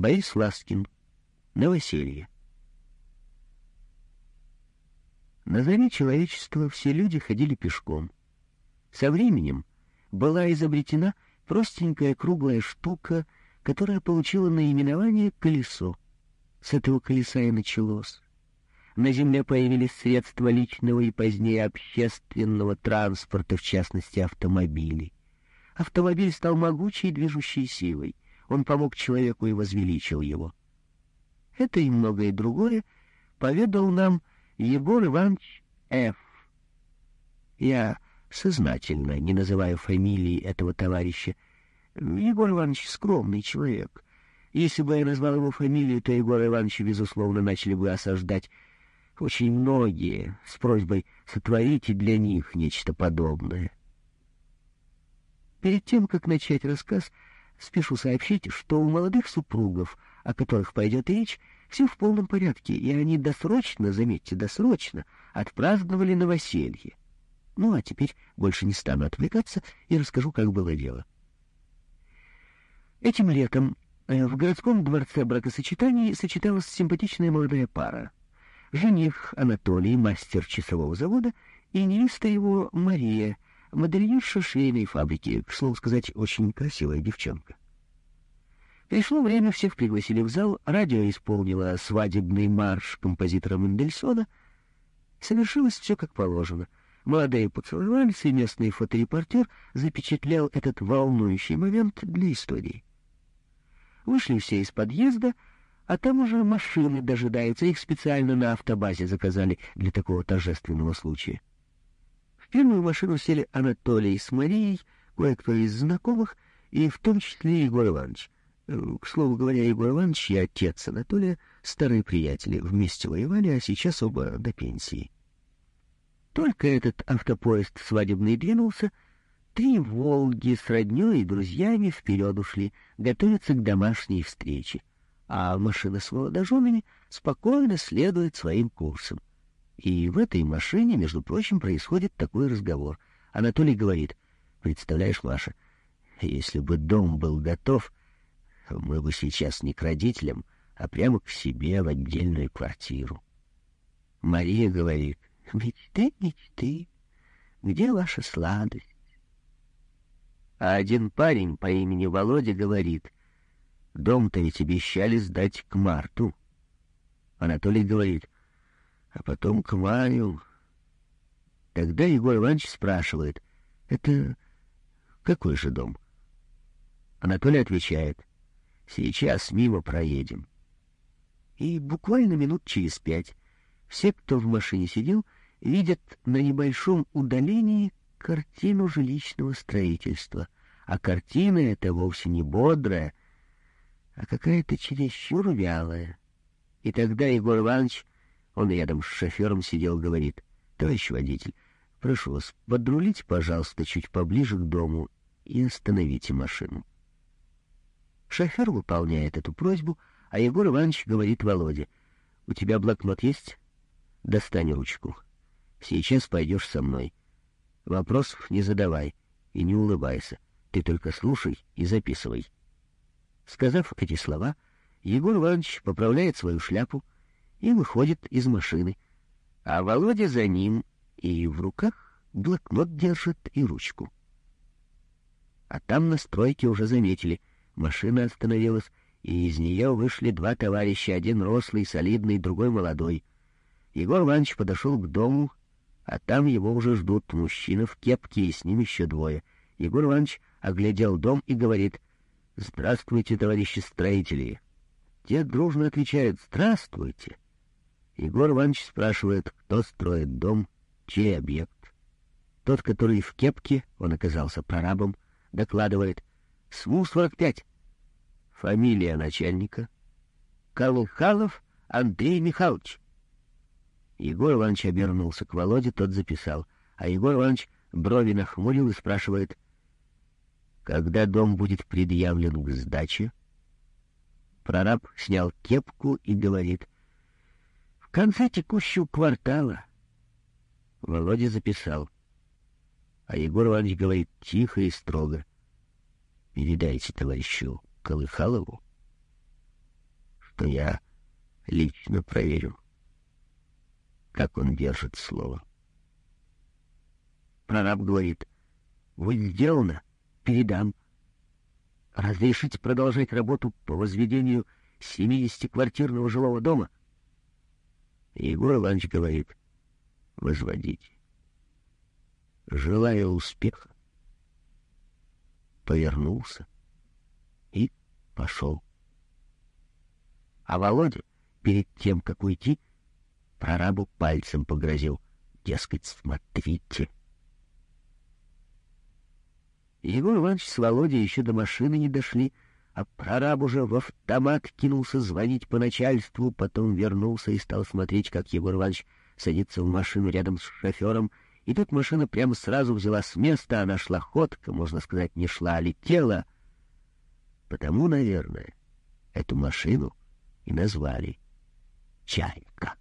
Борис Ласкин. Новоселье. На заре человечества все люди ходили пешком. Со временем была изобретена простенькая круглая штука, которая получила наименование «колесо». С этого колеса и началось. На земле появились средства личного и позднее общественного транспорта, в частности автомобили. Автомобиль стал могучей движущей силой. Он помог человеку и возвеличил его. Это и многое другое поведал нам Егор Иванович Ф. Я сознательно не называю фамилии этого товарища. Егор Иванович скромный человек. Если бы я назвал его фамилию, то Егора Ивановича, безусловно, начали бы осаждать очень многие с просьбой сотворить для них нечто подобное. Перед тем, как начать рассказ, спешу сообщить, что у молодых супругов, о которых пойдет речь, все в полном порядке, и они досрочно, заметьте, досрочно, отпраздновали новоселье. Ну, а теперь больше не стану отвлекаться и расскажу, как было дело. Этим летом э, в городском дворце бракосочетаний сочеталась симпатичная молодая пара. Жених Анатолий, мастер часового завода, и невеста его Мария, модельерша швейной фабрики, к слову сказать, очень красивая девчонка. Пришло время, всех пригласили в зал, радио исполнило свадебный марш композитора Мендельсона. Совершилось все как положено — Молодые поцеловались, и местный фоторепортер запечатлял этот волнующий момент для истории. Вышли все из подъезда, а там уже машины дожидаются, их специально на автобазе заказали для такого торжественного случая. В первую машину сели Анатолий с Марией, кое-кто из знакомых, и в том числе Егор Иванович. Э, к слову говоря, Егор Иванович и отец Анатолия — старые приятели, вместе воевали, а сейчас оба до пенсии. Только этот автопоезд свадебный двинулся, три «Волги» с роднёй и друзьями вперед ушли, готовятся к домашней встрече, а машина с молодоженами спокойно следует своим курсом. И в этой машине, между прочим, происходит такой разговор. Анатолий говорит, представляешь, Маша, если бы дом был готов, мы бы сейчас не к родителям, а прямо к себе в отдельную квартиру. Мария говорит, Мечты, мечты, где ваша сладость? А один парень по имени Володя говорит, дом-то ведь обещали сдать к марту. Анатолий говорит, а потом к маю. Тогда Егор Иванович спрашивает, это какой же дом? Анатолий отвечает, сейчас мимо проедем. И буквально минут через пять все, кто в машине сидел, — видят на небольшом удалении картину жилищного строительства, а картина эта вовсе не бодрая, а какая-то чересчур вялая. И тогда Егор Иванович, он рядом с шофером сидел, говорит, «Товарищ водитель, прошу вас, подрулите, пожалуйста, чуть поближе к дому и остановите машину». Шофер выполняет эту просьбу, а Егор Иванович говорит Володе, «У тебя блокнот есть? Достань ручку». Сейчас пойдешь со мной. Вопросов не задавай и не улыбайся. Ты только слушай и записывай. Сказав эти слова, Егор Иванович поправляет свою шляпу и выходит из машины, а Володя за ним и в руках блокнот держит и ручку. А там на стройке уже заметили, машина остановилась, и из нее вышли два товарища, один рослый, солидный, другой молодой. Егор Иванович подошел к дому а там его уже ждут мужчина в кепке, и с ним еще двое. Егор Иванович оглядел дом и говорит, «Здравствуйте, товарищи строители!» Те дружно отвечают, «Здравствуйте!» Егор Иванович спрашивает, кто строит дом, чей объект. Тот, который в кепке, он оказался прорабом, докладывает, «СМУ-45». Фамилия начальника. Колухалов Андрей Михайлович. Егор Иванович обернулся к Володе, тот записал. А Егор Иванович брови нахмурил и спрашивает, «Когда дом будет предъявлен к сдаче?» Прораб снял кепку и говорит, «В конце текущего квартала». Володя записал. А Егор Иванович говорит тихо и строго, «Передайте товарищу Колыхалову, что я лично проверю, как он держит слово. Прораб говорит, «Вот сделано, передам. Разрешите продолжать работу по возведению 70-квартирного жилого дома?» Егор Иванович говорит, «Возводите. Желаю успеха». Повернулся и пошел. А Володя, перед тем, как уйти, прорабу пальцем погрозил. Дескать, смотрите. Егор Иванович с Володей еще до машины не дошли, а прораб уже в автомат кинулся звонить по начальству, потом вернулся и стал смотреть, как Егор Иванович садится в машину рядом с шофером, и тут машина прямо сразу взяла с места, она шла ходка, можно сказать, не шла, а летела. Потому, наверное, эту машину и назвали «Чайка».